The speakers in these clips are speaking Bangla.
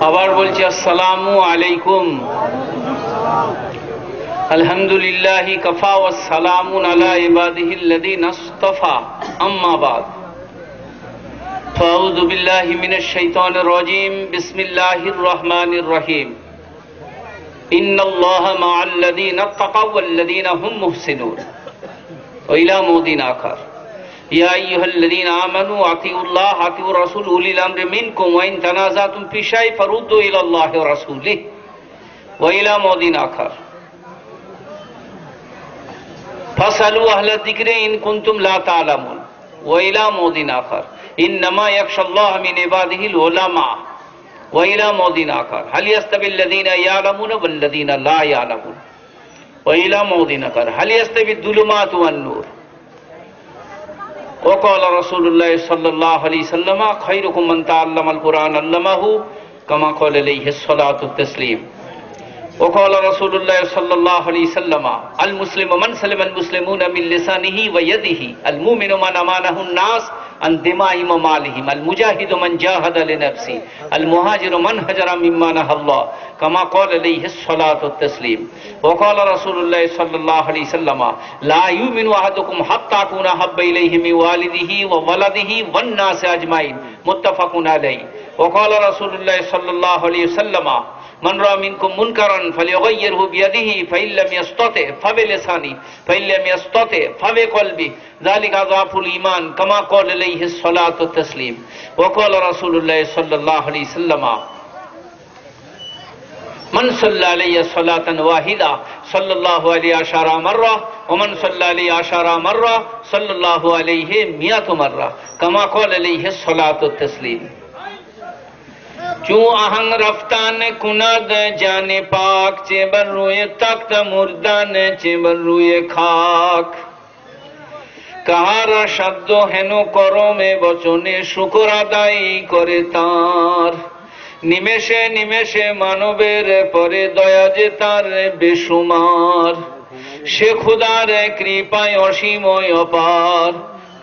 আবার বলছি আসসালামু আলাইকুম আলহামদুলিল্লাহি কাফা ওয়া সালামুন আলা ইবাদিহিল লাযিনা ইসতাফা আম্মা বাদ ফাউযু বিল্লাহি মিনাশ শাইতানির রাজীম বিসমিল্লাহির রহমানির রহিম ইন্নাল্লাহা মা'আল লাযীনা তাকাওয়াল লাযিনা হুম মুহসিনুন ওয়া ইলা মুদিনা আখার يا أيها الذين آمنوا أطيعوا الله أطيعوا الرسول أولي الأمر منكم وإن تنازعتم في شيء فردوا إلى الله ورسوله. وإلى مود آخر. فاسألوا أهل الذكر إن كنتم لا تعلمون. وإلى مود آخر. إنما يخشى الله من عباده العلماء. وإلى مود آخر. هل يستوي الذين يعلمون والذين لا يعلمون؟ وإلى مود آخر. هل يستوي الظلمات والنور؟ وقال رسول الله صلى الله عليه وسلم خيركم من تعلم القرآن علمه كما قال عليه الصلاة والتسليم. وقال رسول الله صلى الله عليه وسلم المسلم من سلم المسلمون من لسانه ويده المؤمن من أمانه الناس عن دمائهم ومالهم المجاهد من جاهد لنفسه. المهاجر من هجر مما نهى الله. كما قال عليه الصلاة والتسليم. وقال رسول الله صلى الله عليه وسلم لا يؤمن أحدكم حتى أكون أحب إليه من والده وولده والناس أجمعين. متفق عليه. وقال رسول الله صلى الله عليه وسلم من رأى منكم منكرا فليغيره بيده فإن لم يستطع فبلسانه فإن لم يستطع فبقلبه ذلك ضعف الإيمان كما قال عليه الصلاة والتسليم. وقال رسول الله صلى الله عليه وسلم من صلى علي صلاة واحدة صلى الله عليه عشر مرة ومن صلى عليه عشر مرة صلى الله عليه مئة مرة. كما قال عليه الصلاة والتسليم. چو آہنگ رفتان کند جان پاک چے بر روئے تخت مردان چے কাহারা সাধ্য হেন করমে বচনে শুকুর আদায় করে তার নিমেষে নিমেষে মানবের পরে দয়া যে তার বেসুমার সে খুদার কৃপায় অসীময় অপার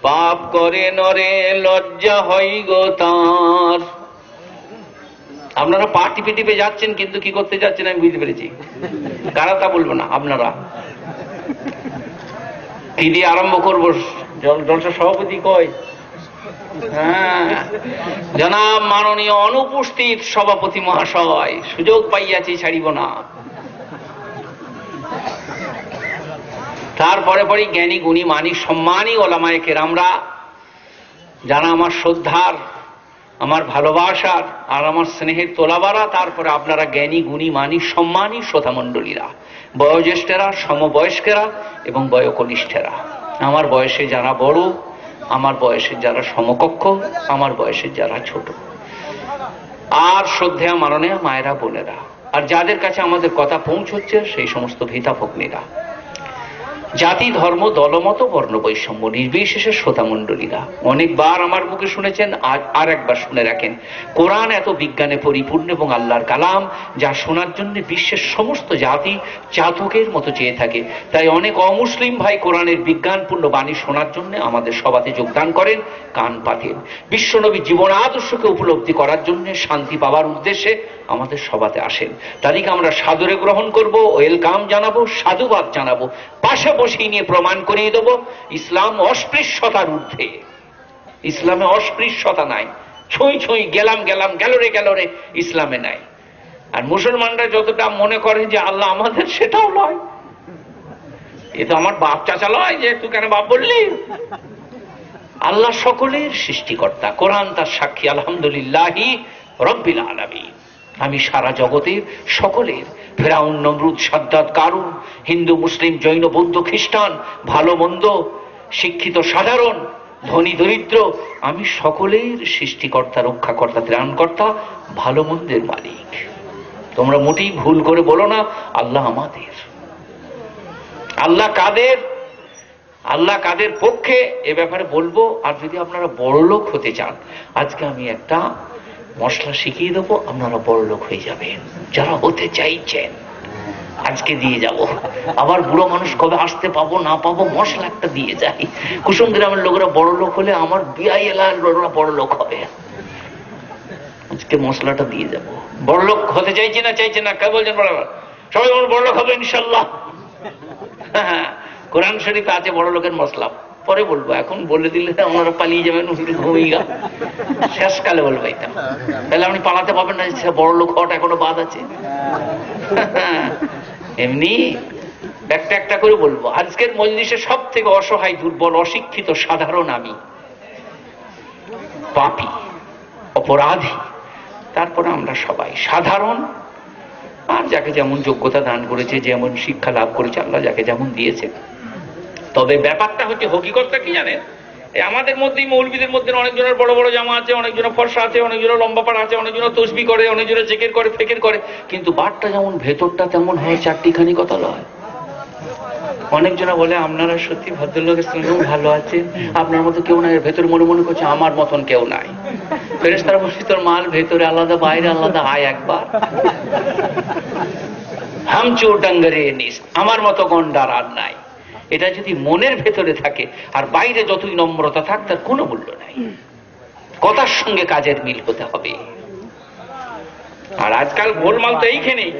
পাপ করে নরে লজ্জা হই গো তার আপনারা পা টিপে টিপে যাচ্ছেন, কিন্তু কি করতে যাচ্ছেন আমি বুঝতে পেরেছি। কারা তা বলব না, আপনারা। কি দিয়ে আরম্ভ করব। জল- জলসা সভাপতি কয়? হ্যাঁ। জনাব মাননীয় অনুপস্থিত সভাপতি মহাশয়, সুযোগ পাইয়াছি, ছাড়িব না। তারপরে পরে জ্ঞানী, গুণী মানি সম্মানী ওলামায় কেরামরা, যারা আমার শ্রদ্ধার আমার ভালোবাসার আর আমার স্নেহের তোলাবারা তারপরে আপনারা জ্ঞানী, গুণী, মানি, সম্মানী শ্রোতামণ্ডলীরা, বয়োজ্যেষ্ঠেরা, সমবয়স্কেরা এবং বয়কনিষ্ঠেরা। আমার বয়সে যারা বড়, আমার বয়সের যারা সমকক্ষ, আমার বয়সের যারা ছোট। আর শ্রদ্ধেয়া মাননীয় মায়েরা বোনেরা, আর যাদের কাছে আমাদের কথা পৌঁছচ্ছে, সেই সমস্ত ভিতা ভগ্নীরা। জাতি, ধর্ম, দলমত বর্ণ বৈষম্য নির্বিশেষে শ্রোতামণ্ডলীরা। অনেকবার আমার মুখে শুনেছেন আর একবার শুনে রাখেন। কোরআন এত বিজ্ঞানে পরিপূর্ণ এবং আল্লাহর কালাম, যা শোনার জন্য বিশ্বের সমস্ত জাতি চাতকের মতো চেয়ে থাকে। তাই অনেক অমুসলিম ভাই কোরআনের বিজ্ঞানপূর্ণ বাণী শোনার জন্য আমাদের সভাতে যোগদান করেন, কান পাতেন। বিশ্বনবী জীবন আদর্শকে উপলব্ধি করার জন্য শান্তি পাওয়ার উদ্দেশ্যে আমাদের সভাতে আসেন। তাদেরকে আমরা সাদরে গ্রহণ করব, ওয়েলকাম জানাব, সাধুবাদ জানাব, পাশে বসিয়ে নিয়ে প্রমাণ করিয়ে দেব ইসলাম অস্পৃশ্যতার ঊর্ধ্বে। ইসলামে অস্পৃশ্যতা নাই। ছুঁই ছুঁই গেলাম গেলাম, গেল রে গেল রে, ইসলামে নাই। আর মুসলমানরা যতটা মনে করে যে আল্লাহ আমাদের, সেটাও নয় এ তো আমার বাপ চাচা লয় যে, তুই কেন বাপ বললি? আল্লাহ সকলের সৃষ্টিকর্তা, কোরআন তার সাক্ষী, আলহামদুলিল্লাহি রব্বিল আলামিন। আমি সারা জগতের সকলের ফেরাউন নমরুদ সাদ্দাত কারুন, হিন্দু, মুসলিম, জৈন, বৌদ্ধ, খ্রিস্টান, ভালো, মন্দ, শিক্ষিত, সাধারণ, ধনী, দরিদ্র, আমি সকলের সৃষ্টিকর্তা, রক্ষাকর্তা, ত্রাণকর্তা, ভালো, মন্দের মালিক। তোমরা মোটেই ভুল করে বলো না, আল্লাহ আমাদের। আল্লাহ কাদের? আল্লাহ কাদের পক্ষে? এ ব্যাপারে বলব, আর যদি আপনারা বড় লোক হতে চান, আজকে আমি একটা মশলা শিখিয়ে দেবো আপনারা বড় লোক হয়ে যাবেন। যারা হতে চাইছেন আজকে দিয়ে যাব। আবার বুড়ো মানুষ কবে আসতে পাবো না পাবো মশলা একটা দিয়ে যাই। কুসুম গ্রামের লোকরা বড় লোক হলে আমার বিআই এলাকার লোকরা বড় লোক হবে। আজকে মশলাটা দিয়ে যাব। বড়লোক হতে চাইছি না চাইছি না কে বলছেন বরাবর সবাই বলুন বড়লোক হবে ইনশাল্লাহ হ্যাঁ, কোরআন শরীফ আছে বড় লোকের মশলা। পরে বলব, এখন বলে দিলে ওনারা পালিয়ে যাবেন ঘুমিয়ে শেষকালে বলব এটা তাহলে আপনি পালাতে পারবেন না, সে বড় লোক হওয়াটা এখনও বাদ আছে। এমনি একটা একটা করে বলব, আজকের মজলিসে সব থেকে অসহায়, দুর্বল, অশিক্ষিত, সাধারণ আমি। পাপি, অপরাধী। তারপরে আমরা সবাই সাধারণ। আর যাকে যেমন যোগ্যতা দান করেছে, যেমন শিক্ষা লাভ করেছে, আল্লাহ যাকে যেমন দিয়েছে তবে ব্যাপারটা হচ্ছে হকিকতটা কি জানেন? আমাদের মধ্যেই মৌলবীদের মধ্যে অনেকজনের বড় বড় জামা আছে, অনেকজনের ফর্সা আছে, অনেকজনের লম্বা পাড়া আছে, অনেকজনের তসবি করে, অনেকজনের চেকের করে, ফেকের করে। কিন্তু বাটটা যেমন ভেতরটা তেমন হয়, চারটিখানি কথা লয়। অনেকজনা বলে, আপনারা সত্যি ভদ্রলোকের সঙ্গেও ভালো আছেন আপনার মতো কেউ নাই। ভেতরে মনে মনে করছে, আমার মতন কেউ নাই। ফেরেস তারা তোর মাল ভেতরে আলাদা, বাইরে আলাদা, আয় একবার। হামচু ডাঙ্গারে নিস, আমার মতো গন্ডার আর নাই। এটা যদি মনের ভেতরে থাকে আর বাইরে যতই নম্রতা থাক তার কোনো মূল্য নাই। কথার সঙ্গে কাজের মিল হতে হবে। আর আজকাল গোলমাল তো এইখানেই।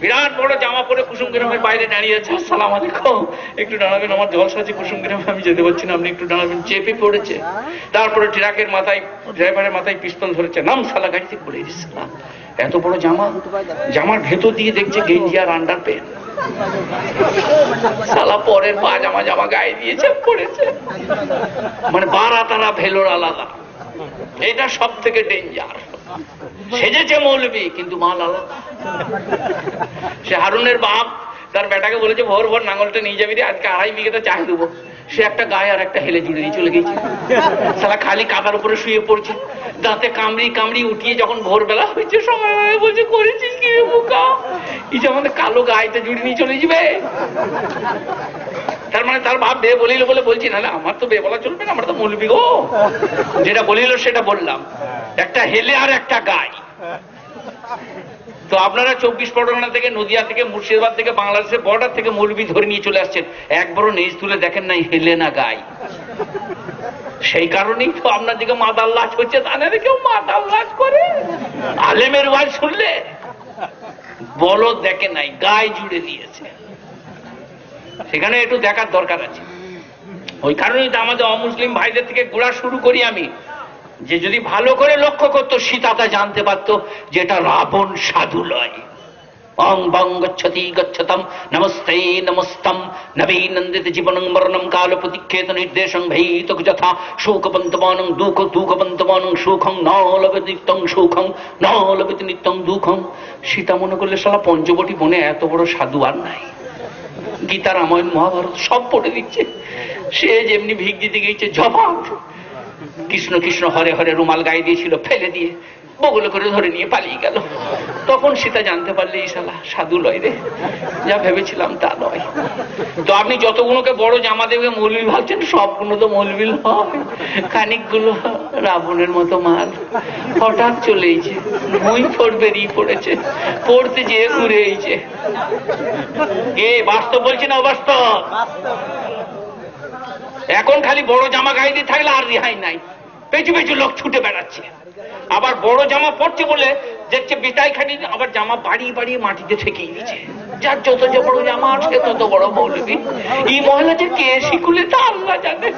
বিরাট বড় জামা পরে কুসুম গ্রামের বাইরে দাঁড়িয়ে আছে। সালাম আলাইকুম। একটু দাঁড়াবেন আমার জলসা আছে কুসুম গ্রামে আমি যেতে পারছি না আপনি একটু দাঁড়াবেন। চেপে পড়েছে। তারপরে ট্রাকের মাথায় ড্রাইভারের মাথায় পিস্তল ধরেছে। নাম সালা গাড়িতে পড়ে দিচ্ছে এত বড় জামা। জামার ভেতর দিয়ে দেখছে গেঞ্জি আর আন্ডার প্যান্ট সালা পরের পাজামা জামা গায়ে দিয়েছে পড়েছে মানে বারা তারা ভেলোর আলাদা। এটা সব থেকে ডেঞ্জার সেজেছে মৌলবি, কিন্তু মাল আলাদা। সে হারুনের বাপ তার বেটাকে বলেছে, ভোর ভোর নাঙ্গলটা নিয়ে যাবি রে, আজকে আড়াই বিঘেতে চাষ দেবো। সে একটা গায়ে আর একটা হেলে জুড়ে দিয়ে চলে গেছে। সালা খালি কাদার উপরে শুয়ে পড়ছে। দাঁতে কামড়ি কামড়ি উঠিয়ে যখন ভোরবেলা হয়েছে সময় বলছে, করেছিস কি বোকা? এই যে আমাদের কালো গায়েতে জুড়ে নিয়ে চলে যাবে। তার মানে তার বাপ বে বলিল বলে বলছি না, আমার তো বে বলা চলবে না, আমরা তো মৌলবি গো। যেটা বলিল সেটা বললাম। একটা হেলে আর একটা গায়। তো আপনারা চব্বিশ পরগনা থেকে, নদিয়া থেকে, মুর্শিদাবাদ থেকে, বাংলাদেশের বর্ডার থেকে মৌলবি ধরে নিয়ে চলে আসছেন। একবারও নেজ তুলে দেখেন নাই, হেলে না গাই। সেই কারণেই তো আপনার দিকে মাদাল লাশ হচ্ছে, তা না কেউ মাদাল লাশ করে? আলেমের ওয়াজ শুনলে? বলো দেখে নাই গায়ে জুড়ে দিয়েছে। সেখানে একটু দেখার দরকার আছে। ওই কারণেই তো আমাদের অমুসলিম ভাইদের থেকে গোড়া শুরু করি আমি। যে যদি ভালো করে লক্ষ্য করতো সীতাতা জানতে পারতো যে এটা রাবণ সাধু লয়। অং বং গচ্ছতি গচ্ছতম, নমস্তে নমস্তম, নবীনন্দিত জীবনং মরণম কাল প্রতিক্ষেত নির্দেশং ভৈত যথা শোকপন্তমানং দুঃখ দুঃখপন্তমানং সুখং ন লভেত নিত্যং সুখং ন লভেত নিত্যং দুঃখং। সীতা মনে করলে সালা পঞ্চবটি বনে এত বড় সাধু আর নাই। গীতা, রামায়ণ, মহাভারত সব পড়ে দিচ্ছে। সে যেমনি ভিক দিতে গিয়েছে, জবাব। কৃষ্ণ কৃষ্ণ হরে হরে রুমাল গায়ে দিয়েছিল, ফেলে দিয়ে বগলে করে ধরে নিয়ে পালিয়ে গেল। তখন সীতা জানতে পারলে, এই সাধু লয় রে। যা ভেবেছিলাম তা নয় তো আপনি যতগুলোকে বড় জামা দেবে মৌলবি ভাবছেন সবগুলো তো মৌলবি নয়। খানিকগুলো রাবণের মতো মাল। হঠাৎ চলেইছে মুই ফোর বেরিয়ে পড়েছে, পড়তে যেয়ে ঘুরে এইছে এ, বাস্তব বলছি না অবাস্তব? এখন খালি বড় জামা গায়ে থাকলে আর রেহাই নাই। পেঁচু পেঁচু লোক ছুটে বেড়াচ্ছে। আবার বড় জামা পড়ছে বলে দেখছে বিটাই খাটি আবার জামা বাড়িয়ে বাড়িয়ে মাটিতে ঠেকিয়ে দিচ্ছে। যার যত যে বড় জামা আসছে তত বড় মৌলবি এই মহিলা যে কে শিখুলে তা আল্লাহ জানে।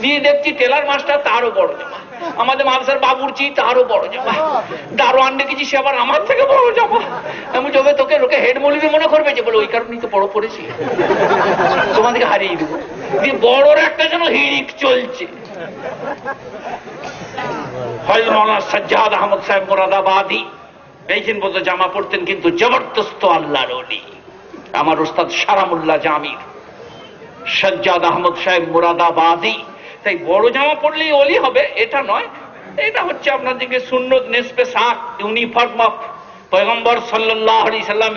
দিয়ে দেখছি টেলার মাস্টার তারও বড় জামা। আমাদের মাদ্রাসার বাবুরচি তারও বড় জামা। দারোয়ান দেখেছি, সে আবার আমার থেকে বড় জামা। এমন যবে তোকে লোকে হেড মৌলবি মনে করবে যে? বলে, ওই কারণেই তো বড় পড়েছি। তোমাদেরকে হারিয়ে দেবো। দিয়ে বড়র একটা যেন হিড়িক চলছে। হয় মৌলানা সাজ্জাদ আহমদ সাহেব মোরাদাবাদী এইখান বলতো, জামা পড়তেন কিন্তু জবরদস্ত আল্লাহর অলি আমার ওস্তাদ সারামুল্লাহ জামির, সজ্জাদ আহমদ সাহেব মুরাদাবাদী তাই বড় জামা পড়লেই অলি হবে, এটা নয়। এটা হচ্ছে আপনাদেরকে সুন্নত নেসপে শাক ইউনিফর্ম অফ পয়গম্বর সাল্লাহ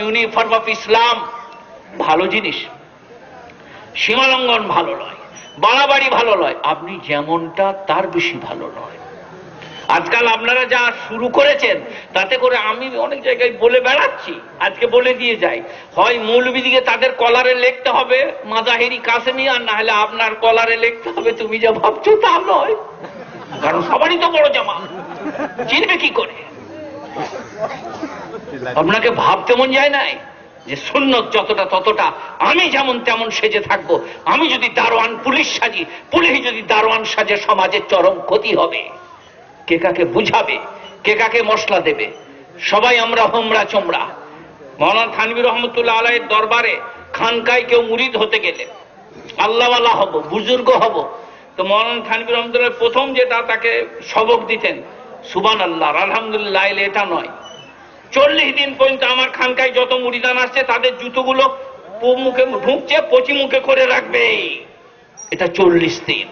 ইউনিফর্ম অফ ইসলাম। ভালো জিনিস। সীমালঙ্গন ভালো নয়, বাড়াবাড়ি ভালো নয়। আপনি যেমনটা, তার বেশি ভালো নয়। আজকাল আপনারা যা শুরু করেছেন, তাতে করে আমি অনেক জায়গায় বলে বেড়াচ্ছি, আজকে বলে দিয়ে যাই। হয় মৌলবি দিকে তাদের কলারে লিখতে হবে, মাজাহেরি কাসেমি, আর না হলে আপনার কলারে লিখতে হবে, তুমি যা ভাবছ তা নয়। কারণ সবারই তো বড় জামা। চিনবে কি করে? আপনাকে ভাবতে মন যায় নাই? যে সুন্নত যতটা ততটা, আমি যেমন তেমন সেজে থাকব। আমি যদি দারোয়ান পুলিশ সাজি, পুলিশ যদি দারোয়ান সাজে, সমাজের চরম ক্ষতি হবে। কে কাকে বুঝাবে, কে কাকে মশলা দেবে? সবাই আমরা হোমরা চোমরা। মৌলানা থানবী রহমতুল্লাহ আলাইয়ের দরবারে খানকায় কেউ মুরিদ হতে গেলে, আল্লাহওয়ালা হব, বুজুর্গ হব। তো মৌলানা থানবী রহমতুল্লাহ প্রথম যেটা তাকে সবক দিতেন সুবান আল্লাহ আলহামদুলিল্লাহ এটা নয়। চল্লিশ দিন পর্যন্ত আমার খানকায় যত মুড়িদান আসছে, তাদের জুতোগুলো মুখে ঢুকছে, পচি মুখে করে রাখবে। এটা চল্লিশ দিন।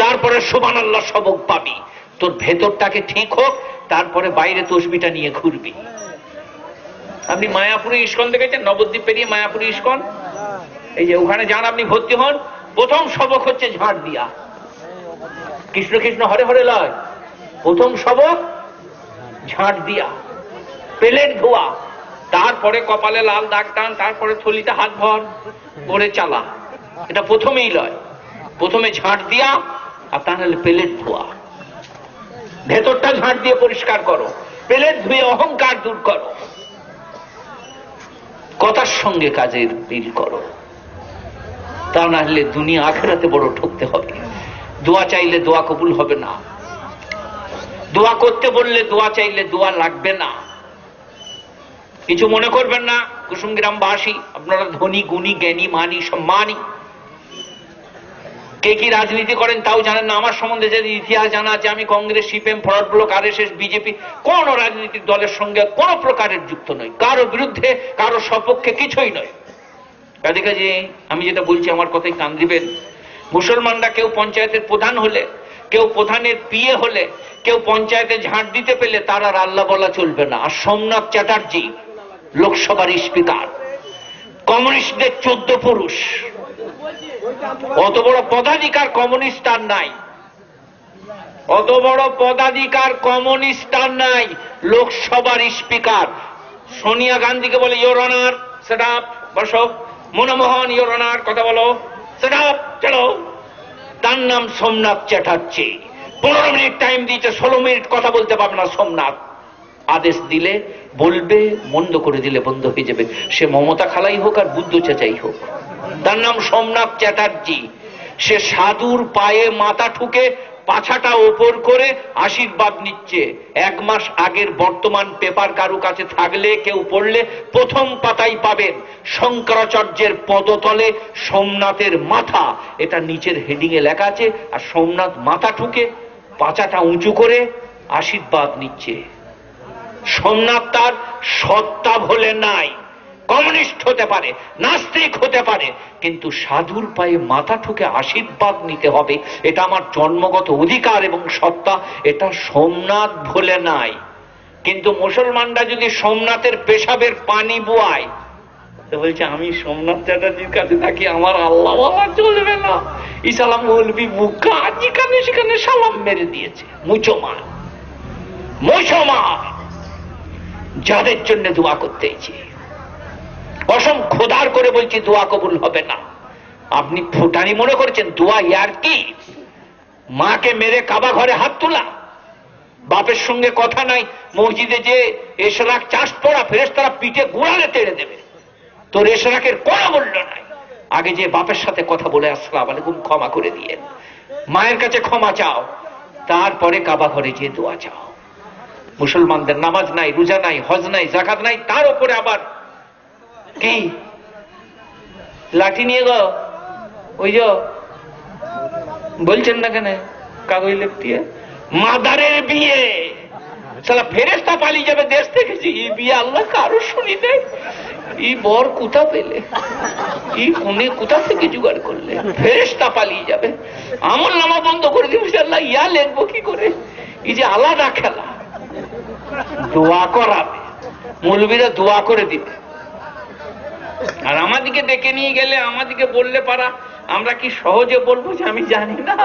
তারপরে সুবান আল্লাহ সবক পাবি। তোর ভেতরটাকে ঠিক হোক, তারপরে বাইরে তসবিটা নিয়ে ঘুরবি। আপনি মায়াপুরি ইস্কন দেখেছেন? নবদ্বীপ পেরিয়ে মায়াপুরি ইস্কন? এই যে ওখানে যান, আপনি ভর্তি হন। প্রথম সবক হচ্ছে ঝাড় দিয়া কৃষ্ণ কৃষ্ণ, হরে হরে লয়। প্রথম সবক ঝাঁট দিয়া পেলেট ধোয়া। তারপরে কপালে লাল দাগ টান, তারপরে থলিতে হাত ভর করে চালা। এটা প্রথমেই লয়। প্রথমে ঝাঁট দিয়া আর তা নাহলে প্লেট ধোয়া। ভেতরটা ঝাঁট দিয়ে পরিষ্কার করো। প্লেট ধুয়ে অহংকার দূর করো। কথার সঙ্গে কাজের মিল করো। তা না হলে দুনিয়া আখেরাতে বড় ঠকতে হবে। দোয়া চাইলে দোয়া কবুল হবে না। দোয়া করতে বললে দোয়া চাইলে দোয়া লাগবে না। কিছু মনে করবেন না, কুসুম গ্রামবাসী, আপনারা ধনী, গুণী, জ্ঞানী, মানি, সম্মানী। কে কি রাজনীতি করেন তাও জানেন না। আমার সম্বন্ধে যে ইতিহাস জানা আছে, আমি কংগ্রেস, সিপিএম ফরওয়ার্ড ব্লক আর বিজেপি, কোন রাজনৈতিক দলের সঙ্গে কোন প্রকারের যুক্ত নই। কারও বিরুদ্ধে, কারও সপক্ষে কিছুই নয়। কাজে কাজে, আমি যেটা বলছি, আমার কথাই কান দিবেন। মুসলমানরা কেউ পঞ্চায়েতের প্রধান হলে, কেউ প্রধানের পিয়ে হলে, কেউ পঞ্চায়েতে ঝাঁট দিতে পেলে তার আর আল্লাহ বলা চলবে না। আর সোমনাথ চ্যাটার্জি, লোকসভার স্পিকার। কমিউনিস্টদের চোদ্দ পুরুষ। অত বড় পদাধিকার কমিউনিস্ট আর নাই। অত বড় পদাধিকার কমিউনিস্ট আর নাই লোকসভার স্পিকার। সোনিয়া গান্ধীকে বলে ইয়োর অনার সেট আপ বসো মনমোহন ইয়োর অনার কথা বলো। সেট আপ চলো। তার নাম সোমনাথ চ্যাটার্জি। পনেরো মিনিট টাইম দিয়েছে, ষোলো মিনিট কথা বলতে পারবে না সোমনাথ। আদেশ দিলে, বলবে বন্ধ করে দিলে বন্ধ হয়ে যাবে। সে মমতা খালাই হোক আর বুদ্ধ চেঁচাই হোক। তার নাম সোমনাথ চ্যাটার্জি। সে সাধুর পায়ে মাথা ঠুকে পাছাটা ওপর করে আশীর্বাদ নিচ্ছে। এক মাস আগের বর্তমান পেপার কারু কাছে থাকলে, কেউ পড়লে প্রথম পাতাই পাবেন শঙ্করাচার্যের পদতলে সোমনাথের মাথা। এটা নিচের হেডিং এ লেখা আছে, আর সোমনাথ মাথা ঠুকে পাচাটা উঁচু করে আশীর্বাদ নিচ্ছে। সোমনাথ তার সত্তা ভোলে নাই। কমিউনিস্ট হতে পারে, নাস্তিক হতে পারে, কিন্তু সাধুর পায়ে মাথা ঠুকে আশীর্বাদ নিতে হবে। এটা আমার জন্মগত অধিকার এবং সত্তা, এটা সোমনাথ ভোলে নাই। কিন্তু মুসলমানরা যদি সোমনাথের পেশাবের পানি বোয়ায় তো বলছে, আমি সোমনাথ চ্যাটার্জির কাছে থাকি, আমার আল্লাহ চলবে না। ইসালাম মৌলবি মুখা যেখানে সেখানে সালাম মেরে দিয়েছে। মুচমান মুসলমান যাদের জন্য দোয়া করতেইছি কসম খোদার করে বলছি, দোয়া কবুল হবে না। আপনি ফুটানি মনে করেছেন, দোয়া ইয়ার কি? মাকে মেরে কাবা ঘরে হাত তোলা। বাপের সঙ্গে কথা নাই, মসজিদে যে এসরাক চাষ পড়া ফেরেস তারা পিঠে গুড়ালে তেড়ে দেবে। তোর এসরাকের কোনো মূল্য নাই। আগে যে বাপের সাথে কথা বলে আসলাম আলাইকুম, ক্ষমা করে দিয়ে। মায়ের কাছে ক্ষমা চাও, তারপরে কাবা ঘরে যে দোয়া চাও। মুসলমানদের নামাজ নাই, রোজা নাই, হজ নাই জাকাত নাই, তার উপরে আবার কি? লাঠি নিয়ে গো। ওই যে বলছেন না কেন? কাগজ লেপটিয়ে? মাদারের বিয়ে। সালা ফেরেস্তা পালিয়ে যাবে দেশ থেকে এই বিয়ে আল্লাহ কারও শুনি দেয় এই বর কোথা পেলে? এই কোনে কোথা থেকে জোগাড় করলে? ফেরেস্তা পালিয়ে যাবে। আমল নামা বন্ধ করে দিবি আল্লাহ ইয়া লেখবো কি করে? এই যে আলাদা খেলা। দোয়া করাবে। মৌলবীরা দোয়া করে দিবে। আর আমাদিকে ডেকে নিয়ে গেলে আমাদিকে বললে পারা, আমরা কি সহজে বলব যে আমি জানি না?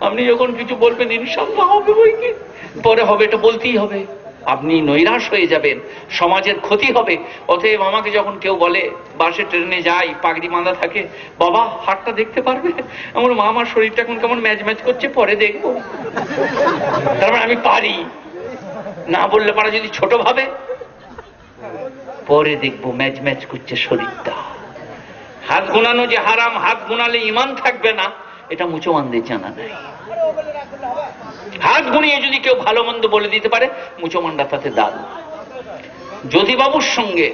আপনি যখন কিছু বলবেন, ইনশাল্লাহ হবে বই কি? পরে হবে, এটা বলতেই হবে। আপনি নৈরাশ হয়ে যাবেন, সমাজের ক্ষতি হবে। অতএব আমাকে যখন কেউ বলে, বাসে ট্রেনে যাই, পাগড়ি বাঁধা থাকে, বাবা হাটটা দেখতে পারবে? আমার মা, আমার শরীরটা এখন কেমন ম্যাচ ম্যাচ করছে, পরে দেখব। তারপর আমি পারি। না বললে পারা যদি ছোট ভাবে পরে দেখব ম্যাচ ম্যাচ করছে শরীরটা। হাত গুনানো যে হারাম, হাত গুনালে ইমান থাকবে না, এটা মুসলমানদের জানা নাই। হাত গুনিয়ে যদি কেউ ভালো মন্দ বলে দিতে পারে মুসলমানরা তাতে যদি বাবুর সঙ্গে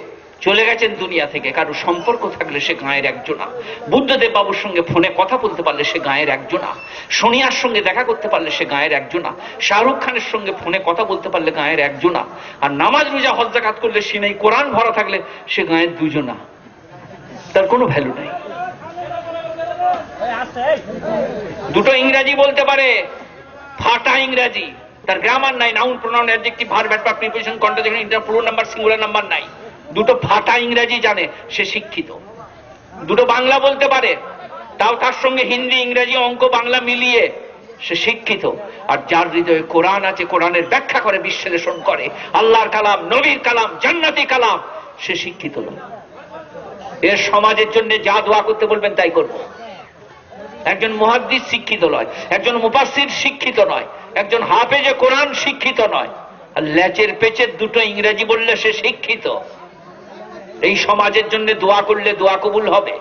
চলে গেছেন দুনিয়া থেকে। কারও সম্পর্ক থাকলে সে গায়ের একজনা বুদ্ধদেব বাবুর সঙ্গে ফোনে কথা বলতে পারলে সে গায়ের একজনা সোনিয়ার সঙ্গে দেখা করতে পারলে সে গায়ের একজনা শাহরুখ খানের সঙ্গে ফোনে কথা বলতে পারলে গায়ের একজনা আর নামাজ রোজা হজ্জাকাত করলে সিনাই কোরআন ভরা থাকলে সে গায়ের দুজনা তার কোনো ভ্যালু নাই। দুটো ইংরাজি বলতে পারে। ফাটা ইংরাজি। তার গ্রামার নাই noun pronoun adjective verb adverb preposition conjunction inter পুরো নাম্বার সিঙ্গুলার নাম্বার নাই। দুটো ফাটা ইংরাজি জানে, সে শিক্ষিত। দুটো বাংলা বলতে পারে, তাও তার সঙ্গে হিন্দি, ইংরেজি, অঙ্ক, বাংলা মিলিয়ে সে শিক্ষিত। আর যার হৃদয়ে কোরআন আছে, কোরআনের ব্যাখ্যা করে, বিশ্লেষণ করে, আল্লাহর কালাম, নবীর কালাম, জান্নাতি কালাম, সে শিক্ষিত এর সমাজের জন্য যা দোয়া করতে বলবেন তাই করব। একজন মহাদ্দিস শিক্ষিত নয়, একজন মুপাসির শিক্ষিত নয়, একজন হাফেজে কোরআন শিক্ষিত নয়। আর ল্যাচের পেচের দুটো ইংরেজি বললে সে শিক্ষিত। এই সমাজের জন্য দোয়া করলে দোয়া কবুল হবে।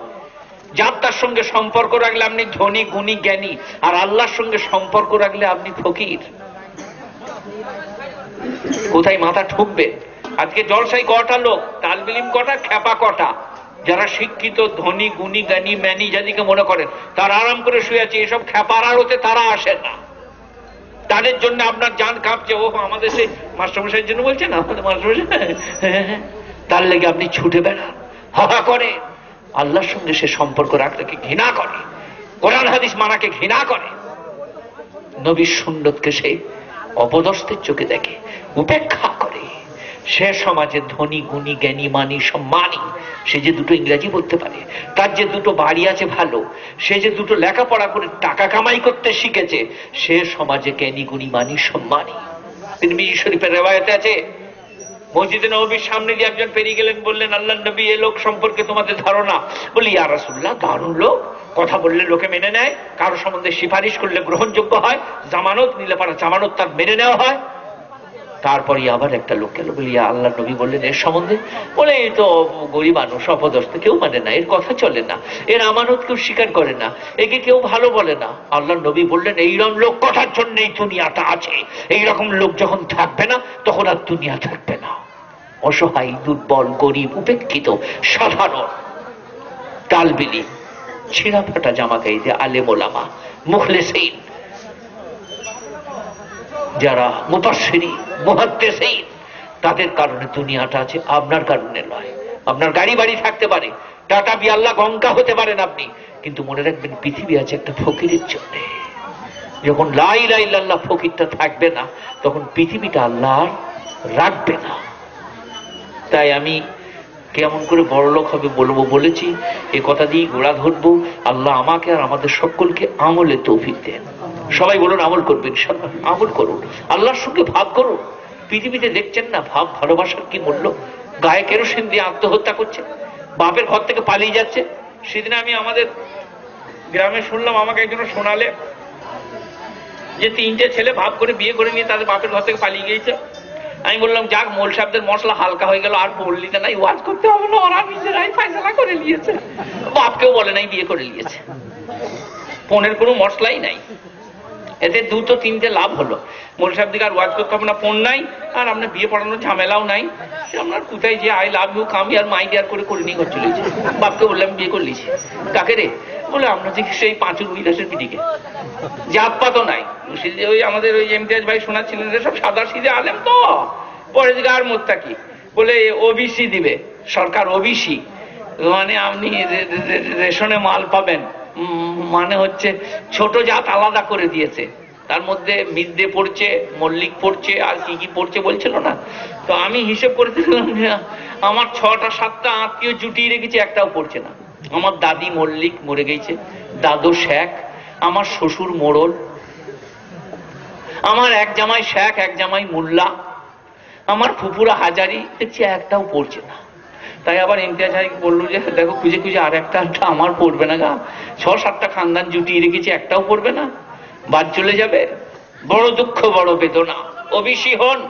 যার তার সঙ্গে সম্পর্ক রাখলে আপনি ধনী, গুণী, জ্ঞানী, আর আল্লাহর সঙ্গে সম্পর্ক রাখলে আপনি ফকির। কোথায় মাথা ঠুকবে? আজকে জলসাই কটা লোক? তালবিলিম কটা খেপা কটা? যারা শিক্ষিত, ধনী, গুণী, জ্ঞানী, ম্যানি যাদিকে মনে করেন, তারা আরাম করে শুয়ে আছে, এসব খেপার আড়তে তারা আসে না। তাদের জন্য আপনার যান কাঁপছে ও আমাদের সেই মাস্টারমশাইয়ের জন্য বলছে না আমাদের মাস্টারমশাই? তার লেগে আপনি ছুটে বেড়ান। হাহা করে। আল্লাহর সঙ্গে সে সম্পর্ক রাখতে ঘৃণা করে। কোরআন হাদিস মানাকে ঘৃণা করে। নবীর সুন্নতকে সে অপদস্থের চোখে দেখে, উপেক্ষা করে। সে সমাজে ধনী, গুণী, জ্ঞানী, মানি, সম্মানী, সে যে দুটো ইংরাজি বলতে পারে, তার যে দুটো বাড়ি আছে ভালো, সে যে দুটো লেখাপড়া করে টাকা কামাই করতে শিখেছে, সে সমাজে জ্ঞানী, গুণী, মানি, সম্মানী। তিনি মিজি শরীফের রেওয়ায়তে আছে মসজিদে নবীর সামনে দিয়ে একজন পেরিয়ে গেলেন, বললেন আল্লাহ নবী, এ লোক সম্পর্কে তোমাদের ধারণা? বলি, ইয়া রাসুল্লাহ দারুণ লোক। কথা বললে লোকে মেনে নেয়। কারও সম্বন্ধে সিফারিশ করলে গ্রহণযোগ্য হয়। জামানত নিলে পারা জামানত তার মেনে নেওয়া হয়। তারপরে আবার একটা লোক গেল বলি আল্লাহ নবী, বললেন, এর সম্বন্ধে? বলে, এই তো গরিব মানুষ, অপদস্থ, কেউ মানে না, এর কথা চলে না। এর আমানত কেউ স্বীকার করে না, একে কেউ ভালো বলে না। আল্লাহ নবী বললেন, এইরকম লোক কথার জন্য এই দুনিয়াটা আছে। এইরকম লোক যখন থাকবে না, তখন আর দুনিয়া থাকবে না। অসহায়, দুর্বল, গরিব, উপেক্ষিত, সাধারণ। তালবিলি ছিঁড়া ফাটা জামা গাইতে আলেমোলামা মুখলেসইন। যারা মুতাসিরি মুহাদ্দেসিন তাদের কারণে দুনিয়াটা আছে, আপনার কারণে নয়। আপনার গাড়ি বাড়ি থাকতে পারে, টাটা বিয়াল্লা গঙ্গা হতে পারেন আপনি, কিন্তু মনে রাখবেন পৃথিবী আছে একটা ফকিরের জন্য। যখন লাই লাই লাল্লাহ ফকিরটা থাকবে না, তখন পৃথিবীটা আল্লাহ রাখবে না। তাই আমি কেমন করে বড় লোক হবে বলব বলেছি, এ কথা দিয়ে গোড়া ধরবো। আল্লাহ আমাকে আর আমাদের সকলকে আমলে তৌফিক দেন। সবাই বলুন, আমল করবেন আমল করুন। আল্লাহর সঙ্গে ভাব করুন। পৃথিবীতে দেখছেন না ভাব, ভালোবাসার কি মূল্য? গায়ে কেরোসিন দিয়ে আত্মহত্যা করছে বাপের ঘর থেকে পালিয়ে যাচ্ছে? সেদিন আমি আমাদের গ্রামে শুনলাম, আমাকে একজন শোনালে যে তিনটে ছেলে ভাব করে বিয়ে করে নিয়ে তাদের বাপের ঘর থেকে পালিয়ে গিয়েছে। আমি বললাম, যাক, মোল সাহেবদের মশলা হালকা হয়ে গেল, আর পড়লি না নাই, ওয়াজ করতে হবে না, ওরা নিজেরাই ফাইসলা করে নিয়েছে। বাপকেও বলে নাই, বিয়ে করে নিয়েছে। পনেরো কোনো মশলাই নাই। এতে দুটো তিনটে লাভ হলো। মোল সাহেব দিকে আর ওয়াজ করতে হবে না ফোন নাই, আর আপনার বিয়ে পড়ানোর ঝামেলাও নাই। আপনার কোথায় যে, আই লাভ ইউ, কামি আর মাই ডিয়ার করে করে নিয়ে ঘর চলে গেছে। বাপকে বললাম, বিয়ে করে নিয়েছি। কাকে রে? বলে আমরা দেখি সেই পাঁচুর বিলাসের পিটিকে জাত পাতও নাই। ওই আমাদের ওই এমটিএস ভাই শোনাচ্ছিলেন যে সব সাদা সিধে আলেম তো। পরে দিকে মোত্তা কি বলে ওবিসি দিবে। সরকার ওবিসি। মানে আপনি রেশনে মাল পাবেন। মানে হচ্ছে ছোট জাত আলাদা করে দিয়েছে। তার মধ্যে মিদ্দে পড়ছে, মল্লিক পড়ছে, আর কি কি পড়ছে বলছিল না? তো আমি হিসেব করে দেখলাম আমার ছটা, সাতটা আত্মীয় জুটিয়ে রেখেছি, একটাও পড়ছে না। আমার দাদি মল্লিক মরে গেছে, দাদু শেখ, আমার শ্বশুর মোড়ল, আমার এক জামাই শেখ, এক জামাই মোল্লা, আমার ফুপুরা হাজারি দেখছি একটাও পড়ছে না। তাই আবার ইমতিয়াজ হাই বলল যে, দেখো খুঁজে খুঁজে আর একটা আমার পড়বে না গা। ছ, সাতটা খানদান জুটিয়ে রেখেছি, একটাও পড়বে না। বাদ চলে যাবে। বড় দুঃখ, বড় বেদনা। ওবিসি হন,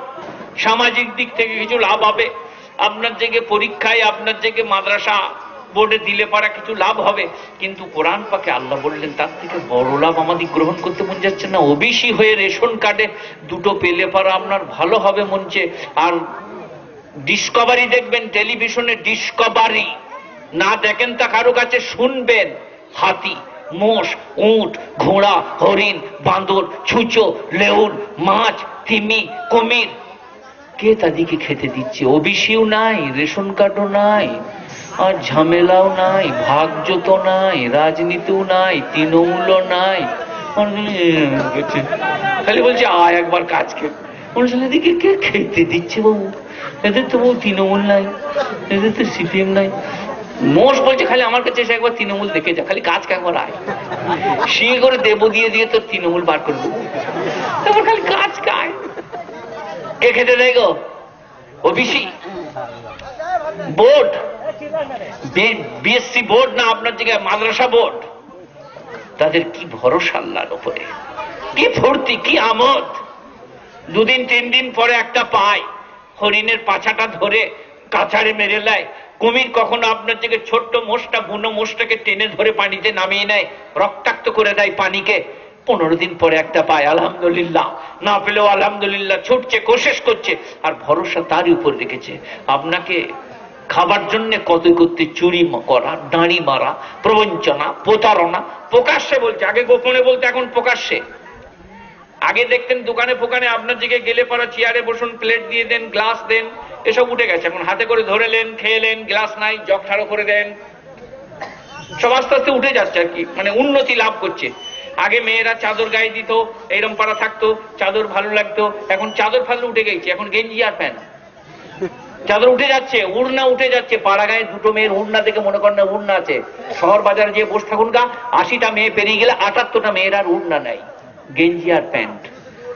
সামাজিক দিক থেকে কিছু লাভ হবে। আপনার থেকে পরীক্ষায়, আপনার থেকে মাদ্রাসা বোর্ডে দিলে পারা কিছু লাভ হবে। কিন্তু কোরআন পাকে আল্লাহ বললেন, তার থেকে বড় লাভ আমাদের গ্রহণ করতে মন যাচ্ছে না। ওবিসি হয়ে রেশন কার্ডে দুটো পেলে পারা আপনার ভালো হবে মঞ্চে। আর ডিসকভারি দেখবেন, টেলিভিশনে ডিসকভারি। না দেখেন তা কারও কাছে, শুনবেন। হাতি, মোষ, উট, ঘোড়া, হরিণ, বাঁদর, ছুঁচো, লেউন, মাছ, তিমি, কুমির। কে তাদেরকে খেতে দিচ্ছে? ওবিসিও নাই, রেশন কার্ডও নাই। আর ঝামেলাও নাই ভাগ্য তো নাই রাজনীতিও নাই তৃণমূলও নাই। মানে, খালি বলছে আয় একবার কাজ কে বলছে এদিকে কে খেতে দিচ্ছে বাবু? এদের তো বাবু তৃণমূল নাই এদের তো সিপিএম নাই। মোষ বলছে খালি আমার কাছে এসে একবার তৃণমূল দেখে যা খালি কাজ একবার আয়। সিঁড়ি করে দেব দিয়ে দিয়ে তোর তৃণমূল বার করে দেবো। তারপর খালি কাজ কায় কে খেতে দেয় গো? ওবিসি? বোর্ড বিএসসি বোর্ড না আপনার জায়গায় মাদ্রাসা বোর্ড? তাদের কি ভরসা আল্লাহর উপরে? কি ফুর্তি, কি আমোদ? দুদিন, তিন দিন পরে একটা পায়, হরিণের পাছাটা ধরে কাছাড়ে মেরে নেয়। কুমির কখনো আপনার থেকে ছোট্ট মোষটা, বুনো মোষটাকে টেনে ধরে পানিতে নামিয়ে নেয়, রক্তাক্ত করে দেয় পানিকে। পনেরো দিন পরে একটা পায়, আলহামদুলিল্লাহ। না পেলেও আলহামদুলিল্লাহ ছুটছে কোশেষ করছে, আর ভরসা তারই উপর রেখেছে। আপনাকে খাবার জন্য কত করতে, চুরি করা, দাঁড়ি মারা, প্রবঞ্চনা, প্রতারণা, প্রকাশ্যে বলছে। আগে গোপনে বলতে এখন প্রকাশ্যে। আগে দেখতেন দোকানে ফোকানে আপনার দিকে গেলে পরা চেয়ারে বসুন, প্লেট দিয়ে দেন, গ্লাস দেন, এসব উঠে গেছে। এখন হাতে করে ধরে ধরেলেন খেয়েলেন গ্লাস নাই, জগ ঠাড়ো করে দেন। সব আস্তে আস্তে উঠে যাচ্ছে আর কি। মানে উন্নতি লাভ করছে। আগে মেয়েরা চাদর গায়ে দিত, এইরম পাড়া থাকতো, চাদর ভালো লাগতো, এখন চাদর ফাদর উঠে গেছে। এখন গেঞ্জি আর প্যান্ট। চাদর উঠে যাচ্ছে, উড়না উঠে যাচ্ছে, পাড়া গায়ে দুটো মেয়ের উড়না দেখে মনে করেন না উড়না আছে। শহর বাজারে যে বসে থাকুন গা, আশিটা মেয়ে পেরিয়ে গেলে আটাত্তরটা মেয়ের আর উড়না নাই। গেঞ্জি আর প্যান্ট।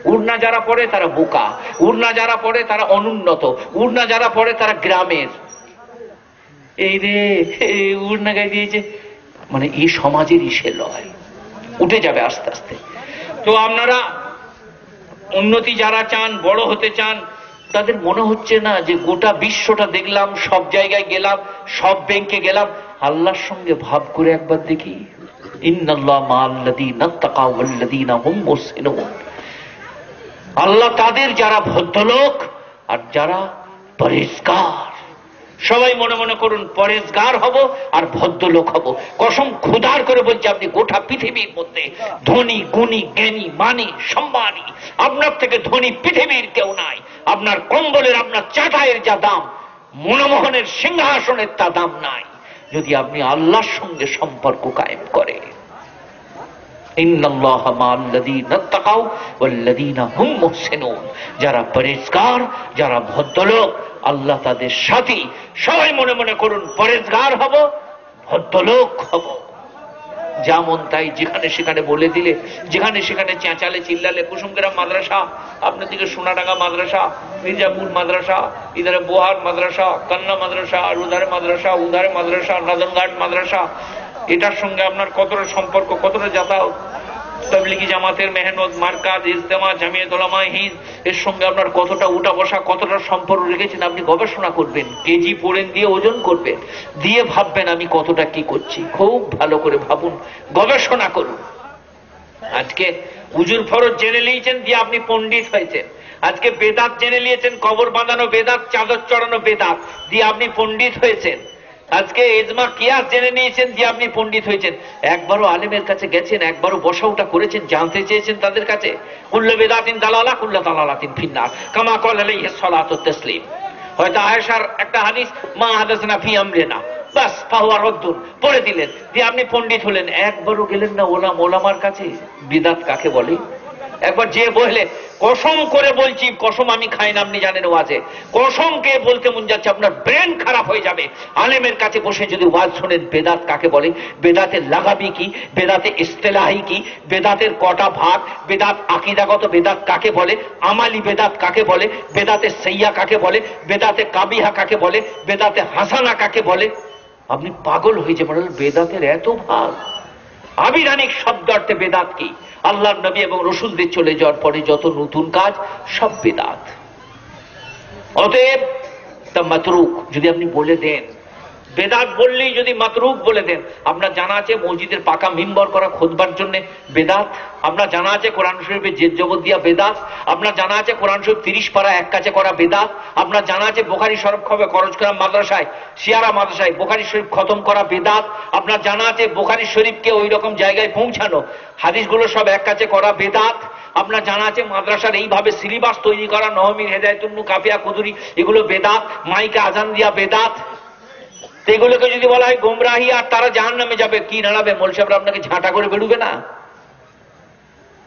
উড়না যারা পড়ে তারা বোকা, উড়না যারা পড়ে তারা অনুন্নত, উড়না যারা পড়ে তারা গ্রামের। এই রে উড়না গায়ে দিয়েছে। মানে এই সমাজের সে লয়। উঠে যাবে আস্তে আস্তে। তো আপনারা উন্নতি যারা চান, বড় হতে চান তাদের মনে হচ্ছে না যে গোটা বিশ্বটা দেখলাম, সব জায়গায় গেলাম, সব ব্যাংকে গেলাম। আল্লাহর সঙ্গে ভাব করে একবার দেখি। আল্লাহ তাদের যারা ভদ্রলোক আর যারা পরিষ্কার। সবাই মনে মনে করুন, পরেশগার হব আর ভদ্রলোক হব। কসম খুদার করে বলছে আপনি গোটা পৃথিবীর মধ্যে ধনী, গুণী, জ্ঞানী, মানি, সম্মানী, আপনার থেকে ধনী পৃথিবীর কেউ নাই। আপনার কম্বলের, আপনার চাটায়ের যা দাম, মনমোহনের সিংহাসনের তা দাম নাই। যদি আপনি আল্লাহর সঙ্গে সম্পর্ক কায়েম করে যারা পরেজগার, যারা ভদ্রলোক, আল্লাহ তাদের সাথী সবাই মনে মনে করুন, পরেজগার হব, ভদ্রলোক হব। যেমন তাই যেখানে সেখানে বলে দিলে, যেখানে সেখানে চেঁচালে, চিল্লালে, কুসুমগ্রাম মাদ্রাসা, আপনার দিকে সোনাডাঙ্গা মাদ্রাসা, মির্জাপুর মাদ্রাসা ইধারে বোহার মাদ্রাসা, কান্না মাদ্রাসা আর উধারে মাদ্রাসা উধারে মাদ্রাসা নাদনঘাট মাদ্রাসা এটার সঙ্গে আপনার কতটা সম্পর্ক, কতটা যাতায়াত, তবলিগি জামাতের মেহনত, মার্কাজ, ইজতেমা জামিয়ত হিন্দ, এর সঙ্গে আপনার কতটা উঠা বসা কতটা সম্পর্ক রেখেছেন, আপনি গবেষণা করবেন, কেজি পড়েন, দিয়ে ওজন করবেন, দিয়ে ভাববেন আমি কতটা কি করছি, খুব ভালো করে ভাবুন, গবেষণা করুন। আজকে উজুর ফরজ জেনে নিয়েছেন, দিয়ে আপনি পণ্ডিত হয়েছেন। আজকে বেদাত জেনে নিয়েছেন, কবর বাঁধানো বেদাত, চাদর চড়ানো বেদাত, দিয়ে আপনি পণ্ডিত হয়েছেন। আজকে এজমা কিয়াস জেনে নিয়েছেন দিয়ে আপনি পণ্ডিত হয়েছেন। একবারও আলেমের কাছে গেছেন, একবারও বসা উঠা করেছেন, জানতে চেয়েছেন তাদের কাছে। কুল্ল বেদাতিন দালালা, কুল্লা দালালাতিন ফিন্নার। কামা কল আলাইহি সালাতু তাসলিম। হয়তো আয়েশার একটা হাদিস, মা হাদাসনা ফি আমরিনা। বাস, ফাহুয়া রদ্দুন। পড়ে দিলেন, দিয়ে আপনি পণ্ডিত হলেন। একবারও গেলেন না ওলাম ওলামার কাছে? বিদাত কাকে বলে? একবার যে বললে, কসম করে বলছি, কসম আমি খাই না, আপনি জানেন ওয়াজে। কসম কে বলতে মন যাচ্ছে, আপনার ব্রেন খারাপ হয়ে যাবে। আলেমের কাছে বসে যদি ওয়াজ শোনেন, বেদাত কাকে বলে? বেদাতের লাগাবি কি? বেদাতে ইস্তেলাহি কি? বেদাতের কটা ভাগ? বেদাত আকিদাগত বেদাত কাকে বলে? আমালি বেদাত কাকে বলে? বেদাতে সৈয়া কাকে বলে? বেদাতে কাবিহা কাকে বলে? বেদাতে হাসানা কাকে বলে? আপনি পাগল হয়ে যাবেন বেদাতের এত ভাগ। আবিধানিক শব্দার্থে বেদাত কি? আল্লাহর নবী এবং রসুলদের চলে যাওয়ার পরে যত নতুন কাজ, সব বেদাত। অতএব তা মাতরুক যদি আপনি বলে দেন বেদাত বললেই যদি মাতরুক বলে দেন আপনার জানা আছে মসজিদের পাকা মিম্বর করা খোদবার জন্য বেদাত আপনার জানা আছে কোরআন শরীফের জেদ জগৎ দিয়া বেদাত আপনার জানা আছে কোরআন শরীফ তিরিশ পারা এক কাছে করা বেদাত আপনার জানা আছে বোখারি শরফ খবে খরচ করা মাদ্রাসায় শিয়ারা মাদ্রাসায় বোখারি শরীফ খতম করা বেদাত আপনার জানা আছে বোখারি শরীফকে ওই রকম জায়গায় পৌঁছানো, হাদিসগুলো সব এক কাছে করা বেদাত আপনার জানা আছে মাদ্রাসার এইভাবে সিলেবাস তৈরি করা নহমির হেদায়তুন্নু, কাফিয়া, কুদুরি, এগুলো বেদাত, মাইকে আজান দিয়া বেদাত তো এগুলোকে যদি বলা হয় গোমরাহি আর তারা জাহান নামে যাবে, কি নাড়াবে? মোল সাহেবরা আপনাকে ঝাঁটা করে বেরুবে না?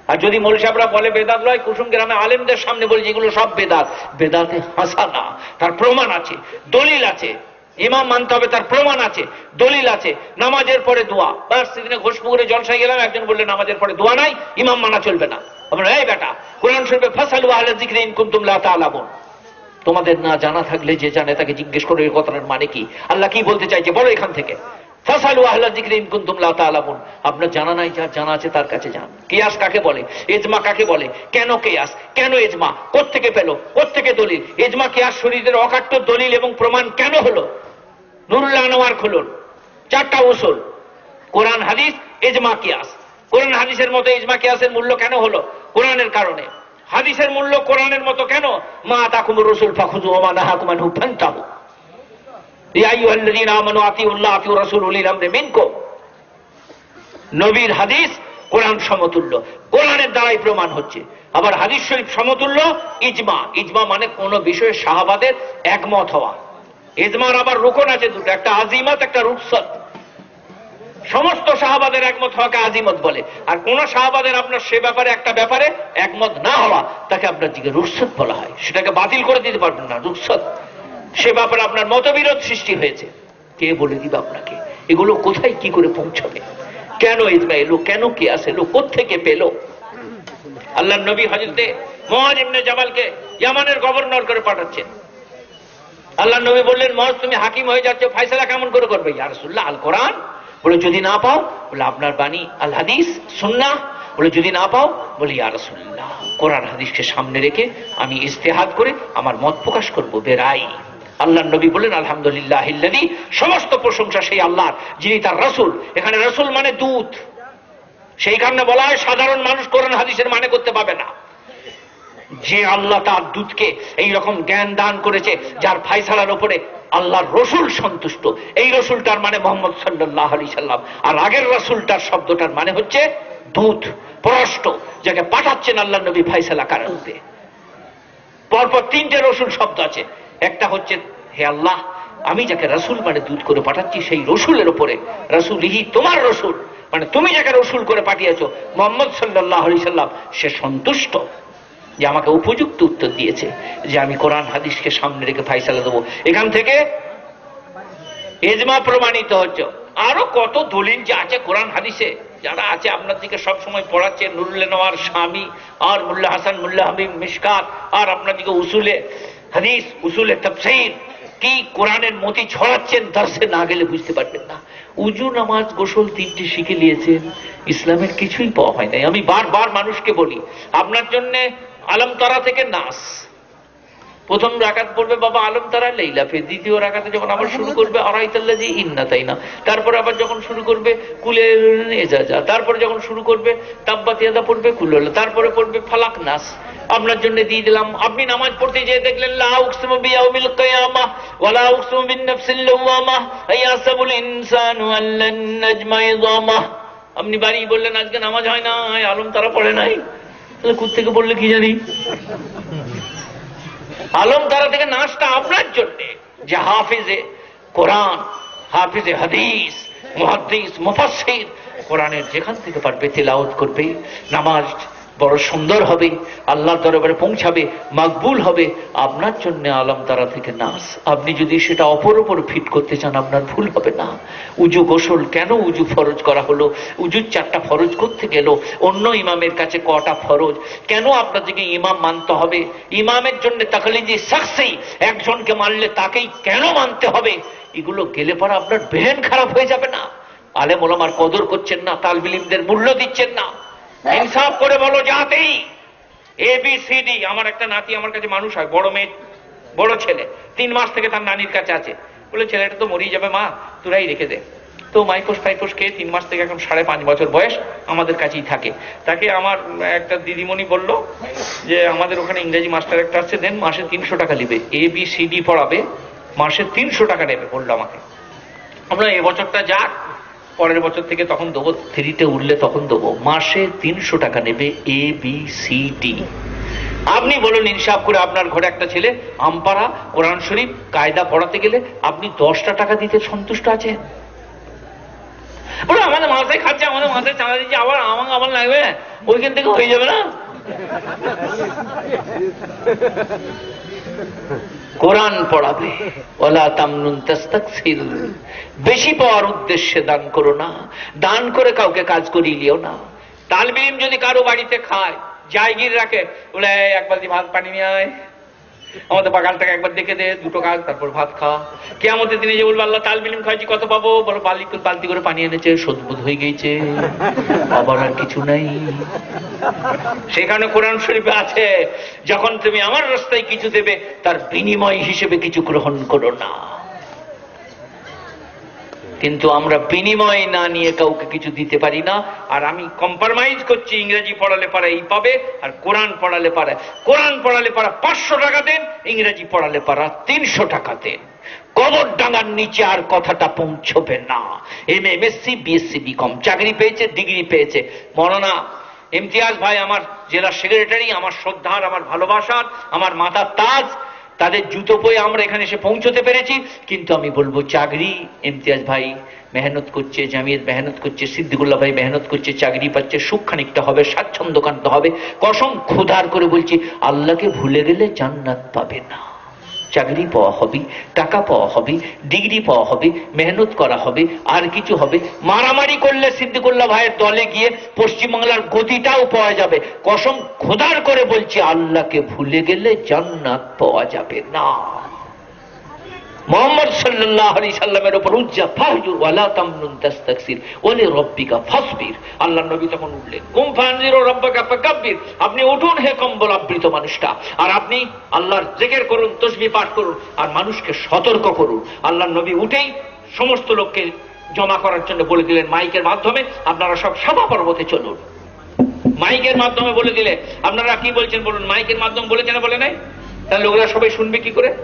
আর যদি মোল সাহেবরা বলে বেদাত লয়, কুসুম গ্রামে আলেমদের সামনে বলে যেগুলো সব বেদাত, বেদাতে হাসা না তার প্রমাণ আছে, দলিল আছে, ইমাম মানতে হবে, তার প্রমাণ আছে, দলিল আছে, নামাজের পরে দোয়া। বাস, সেদিনে ঘোষপুকুরে জলসায় গেলাম, একজন বললে, নামাজের পরে দোয়া নাই, ইমাম মানা চলবে না। আমরা, এই বেটা, কোরআন শরীফে ফাসালু আহলে যিকরি ইন কুনতুম লা তাআলামুন। তোমাদের না জানা থাকলে যে জানে তাকে জিজ্ঞেস করো এই কথাটার মানে কি? আল্লাহ কি বলতে চাইছে? বলো এখান থেকে। আপনার জানা নাই যার জানা আছে তার কাছে যান। কিয়াস কাকে বলে? এজমা কাকে বলে? কেন কিয়াস কেন এজমা? কোত্থেকে পেল? কোত্থেকে দলিল? এজমা কিয়াস শরীরের অকাট্য দলিল এবং প্রমাণ কেন হলো? নুরুল্লাহ খুলুন। চারটা উসুল। কোরআন হাদিস, এজমা কিয়াস কোরআন হাদিসের মতো ইজমা কিয়াসের মূল্য কেন হলো? কোরআনের কারণে। হাদিসের মূল্য কোরআনের মতো কেন? মা তাকুমুর রসুল ফাখুজু ওমা নাহাকুমান হু ফান্তাহু। আইয়ুহাল্লাযীনা আমানু আতিউল্লাহ আতিউর রাসূল উলিল আমরি নবীর হাদিস কোরআন সমতুল্য। কোরআনের দ্বারাই প্রমাণ হচ্ছে। আবার হাদিস শরীফ সমতুল্য, ইজমা। ইজমা মানে কোন বিষয়ে শাহাবাদের একমত হওয়া। ইজমার আবার রুকন আছে দুটো, একটা আজিমত, একটা রুকসত। সমস্ত শাহবাদের একমত হওয়াকে আজিমত বলে। আর কোন শাহবাদের আপনার সে ব্যাপারে একটা ব্যাপারে একমত না হওয়া, তাকে আপনার দিকে রুকসত বলা হয়। সেটাকে বাতিল করে দিতে পারবেন না রুকসত সে ব্যাপারে আপনার মতবিরোধ সৃষ্টি হয়েছে। কে বলে দিবে আপনাকে? এগুলো কোথায় কি করে পৌঁছাবে? কেন ইজমা এলো কেন কে আসেলো কোথেকে পেল? আল্লাহ নবী হজরতে মহাজ ইবনে জামালকে ইয়ামানের গভর্নর করে পাঠাচ্ছেন। আল্লাহ নবী বললেন মহাজ তুমি হাকিম হয়ে যাচ্ছ। ফাইসলা কেমন করে করবে? ইয়া রাসূলুল্লাহ আল কোরআন বলে, যদি না পাও, বলে, আপনার বাণী আল হাদিস, সুন্নাহ। বলে, যদি না পাও, বলে, ইয়া রাসূলুল্লাহ। কোরআন হাদিসকে সামনে রেখে আমি ইস্তেহাত করে আমার মত প্রকাশ করব বেরাই আল্লাহ নবী বলেন আলহামদুলিল্লাহ ইল্লাযী সমস্ত প্রশংসা সেই আল্লাহর, যিনি তার রাসূল। এখানে রাসূল মানে দূত। সেই কারণে বলা হয়, সাধারণ মানুষ কোরআন হাদিসের মানে করতে পাবে না। যে আল্লাহ তার দূতকে এই রকম জ্ঞান দান করেছে, যার ফাইসালার উপরে আল্লাহর রসুল সন্তুষ্ট। এই রসুলটার মানে মোহাম্মদ সাল্লাহ আলি সাল্লাম। আর আগের রসুলটার শব্দটার মানে হচ্ছে দূত, পরষ্ট, যাকে পাঠাচ্ছেন আল্লাহ নবী ফাইসালা কারণে পরপর তিনটে রসুল শব্দ আছে। একটা হচ্ছে, হে আল্লাহ, আমি যাকে রসুল মানে দুধ করে পাঠাচ্ছি, সেই রসুলের উপরে রসুল ইহি তোমার রসুল। মানে তুমি যাকে রসুল করে পাঠিয়েছ, মোহাম্মদ সাল্লাহ আলি সাল্লাম, সে সন্তুষ্ট। যে আমাকে উপযুক্ত উত্তর দিয়েছে যে আমি কোরআন হাদিসকে সামনে রেখে ফাইসালা দেবো। এখান থেকে এজমা প্রমাণিত হচ্ছে। আরও কত দলিল যে আছে কোরআন হাদিসে? যারা আছে আপনার দিকে সব সময় পড়াচ্ছে নুরুল্লে নওয়ার স্বামী, আর মুল্লা হাসান, মুল্লা হাবিব মিসকাত আর আপনার দিকে উসুলে হাদিস, উসুলে তফসির। কি কোরআনের মতি ছড়াচ্ছেন দার্সে না গেলে বুঝতে পারবেন না। উজু, নামাজ, গোসল তিনটি শিখে নিয়েছেন ইসলামের কিছুই পাওয়া হয় নাই। আমি বারবার মানুষকে বলি, আপনার জন্য আলম তারা থেকে নাস। প্রথম রাকাত পড়বে বাবা আলম তারা লেইলাফে দ্বিতীয় রাকাতে যখন আবার শুরু করবে আড়াইতাল্লা যে ইন্না তাই না তারপরে আবার যখন শুরু করবে কুলে এজাজা। তারপরে যখন শুরু করবে তাব্বাতিয়াদা পড়বে কুল্লা। তারপরে পড়বে ফালাক নাস। আপনার জন্য দিয়ে দিলাম। আপনি নামাজ পড়তে যেয়ে দেখলেন লা উকসিমু বিয়াউমিল কিয়ামা ওয়ালা উকসিমু বিন নাফসিল লাওয়ামা আয়াসাবুল ইনসানু আল্লান নাজমা ইযামা। আপনি বাড়ি বললেন আজকে নামাজ হয় না আলম তারা পড়ে নাই। তাহলে থেকে বললে কি জানি? আলম তারা থেকে নাচটা আপনার জন্যে যে হাফিজে কোরআন, হাফিজে হাদিস মহাদিস মুফাসির কোরআনের যেখান থেকে পারবে তেলাওত করবে, নামাজ বড় সুন্দর হবে, আল্লাহর দরবারে পৌঁছাবে, মাকবুল হবে। আপনার জন্য আলম তারা থেকে নাচ আপনি যদি সেটা অপর ওপর ফিট করতে চান, আপনার ভুল হবে না। উজু গোসল কেন উজু ফরজ করা হলো? উজুর চারটা ফরজ করতে গেল। অন্য ইমামের কাছে কটা ফরজ? কেন আপনার দিকে ইমাম মানতে হবে? ইমামের জন্য তাহলে যে সাকসেই একজনকে মানলে তাকেই কেন মানতে হবে? এগুলো গেলে পরে আপনার ব্রেন খারাপ হয়ে যাবে না। আলেম ওলামার কদর করছেন না, তালবিলিমদের মূল্য দিচ্ছেন না। ইনসাফ করে বলো যাতেই এ বি সি ডি আমার একটা নাতি আমার কাছে মানুষ হয়, বড় মেয়ে, বড় ছেলে। তিন মাস থেকে তার নানির কাছে আছে। বলে, ছেলেটা তো মরেই যাবে, মা, তোরাই রেখে দে। তো মাইকোস ফাইকোস খেয়ে তিন মাস থেকে এখন সাড়ে পাঁচ বছর বয়স আমাদের কাছেই থাকে। তাকে আমার একটা দিদিমণি বলল যে, আমাদের ওখানে ইংরেজি মাস্টার একটা আছে, দেন মাসে তিনশো টাকা নেবে। এ বি সি ডি পড়াবে, মাসে তিনশো টাকা নেবে, বলল আমাকে। আমরা এবছরটা যাক পরের বছর থেকে তখন দেবো থ্রিতে উঠলে তখন দেবো। মাসে তিনশো টাকা নেবে এ বি সি ডি আপনি বলুন ইনসাফ করে আপনার ঘরে একটা ছেলে, আমপাড়া, কোরআন শরীফ, কায়দা পড়াতে গেলে আপনি দশটা টাকা দিতে সন্তুষ্ট আছেন? আমাদের মাথায় খাচ্ছে, আমাদের মাথায় চাঁদা দিচ্ছে, আবার আমাকে আবার লাগবে? ওইখান থেকে হয়ে যাবে না? কোরআন পড়াবে। ওলা তামনুন তাস্তাকসির। বেশি পাওয়ার উদ্দেশ্যে দান করো না। দান করে কাউকে কাজ করিয়ে লিও না। তালবিম যদি কারও বাড়িতে খায় জায়গির রাখে "এই, এক বালতি ভাত পানি নিয়ে আয়। আমাদের বাগানটাকে একবার দেখে দে, দুটো কাজ তারপর ভাত খা। আমাদের দিনে যে বলব আল্লাহ তাল বিলিম খাইছি কত পাবো? বলো, বালতি বালতি করে পানি এনেছে সদ্বুত হয়ে গেছে আবার আর কিছু নাই। সেখানে কোরআন শরীফে আছে, যখন তুমি আমার রাস্তায় কিছু দেবে, তার বিনিময় হিসেবে কিছু গ্রহণ করো না। কিন্তু আমরা বিনিময় না নিয়ে কাউকে কিছু দিতে পারি না। আর আমি কম্প্রোমাইজ করছি, ইংরেজি পড়ালে পারা এই পাবে, আর কোরআন পড়ালে পারা, কোরআন পড়ালে পারা পাঁচশো টাকা দেন, ইংরেজি পড়ালে পারা তিনশো টাকা দেন। কবর ডাঙার নিচে আর কথাটা পৌঁছবে না। M MSc BSc BCom চাকরি পেয়েছে, ডিগ্রি পেয়েছে। মরনা, ইমতিয়াজ ভাই, আমার জেলা সেক্রেটারি আমার শ্রদ্ধার, আমার ভালোবাসার, আমার মাতার তাজ তাদের জুতো পয়ে আমরা এখানে এসে পৌঁছতে পেরেছি। কিন্তু আমি বলব, চাকরি, ইমতিয়াজ ভাই মেহনত করছে, জামিয়ত মেহনত করছে, সিদ্দিকুল্লাহ ভাই মেহনত করছে, চাকরি পাচ্ছে, সুখ খানিকটা হবে, স্বাচ্ছন্দ্য কান্ত হবে। কসম ক্ষুধার করে বলছি, আল্লাহকে ভুলে গেলে জান্নাত পাবে না। চাকরি পাওয়া হবে, টাকা পাওয়া হবে, ডিগ্রি পাওয়া হবে, মেহনত করা হবে, আর কিছু হবে। মারামারি করলে সিদ্দিকুল্লাহ ভাইয়ের দলে গিয়ে পশ্চিমবাংলার গতিটাও পাওয়া যাবে। কসম খোদার করে বলছি, আল্লাহকে ভুলে গেলে জান্নাত পাওয়া যাবে না। আপনি উঠুন হে কম্বল আবৃত মানুষটা, আর আপনি আল্লাহর জিকির করুন তসবিহ পাঠ করুন, আর মানুষকে সতর্ক করুন। আল্লাহ নবী উঠেই সমস্ত লোককে জমা করার জন্য বলে দিলেন, মাইকের মাধ্যমে আপনারা সব সভা পর্বতে চলুন। মাইকের মাধ্যমে বলে দিলে, আপনারা কি বলছেন বলুন, মাইকের মাধ্যমে বলেছেন বলে নাই? তাহলে লোকেরা সবাই শুনবে কি করে?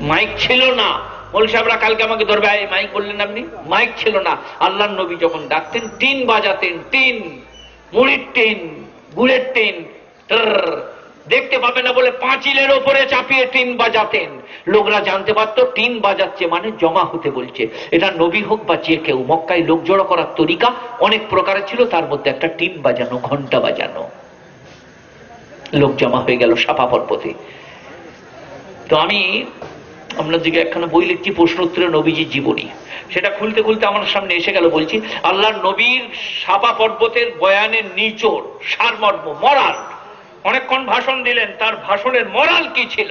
মাইক ছিল না। মৌল সাহেবরা কালকে আমাকে ধরবে, "এই মাইক বললেন আপনি? মাইক ছিল না। আল্লাহ নবী যখন ডাকতেন, টিন বাজাতেন, টিন, মুড়ির টিন, গুড়ের টিন দেখতে পাবে না বলে পাঁচিলের ওপরে চাপিয়ে টিন বাজাতেন। লোকরা জানতে পারতো, টিন বাজাচ্ছে মানে জমা হতে বলছে। এটা নবী হোক বা যে কেউ, মক্কায় লোক জড়ো করার তরিকা অনেক প্রকারের ছিল, তার মধ্যে একটা টিন বাজানো, ঘণ্টা বাজানো। লোক জমা হয়ে গেল সাপা পর্বতে। তো আমি আপনার দিকে একখানা বই লিখছি প্রশ্ন উত্তরে নবীজির জীবনী। সেটা খুলতে খুলতে আমার সামনে এসে গেল, বলছি আল্লাহ নবীর সাপা পর্বতের বয়ানের নিচোর, সারমর্ম, মরাল। অনেকক্ষণ ভাষণ দিলেন, তার ভাষণের মরাল কি ছিল?